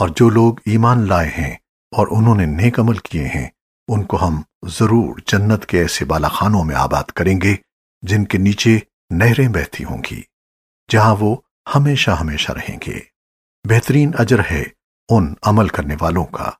اور جو لوگ ایمان لائے ہیں اور انہوں نے نیک عمل کیے ہیں، ان کو ہم ضرور جنت کے ایسے بالا خانوں میں آباد کریں گے جن کے نیچے نہریں بہتی ہوں گی، جہاں وہ ہمیشہ ہمیشہ رہیں گے۔ بہترین اجر ہے ان عمل کرنے والوں کا۔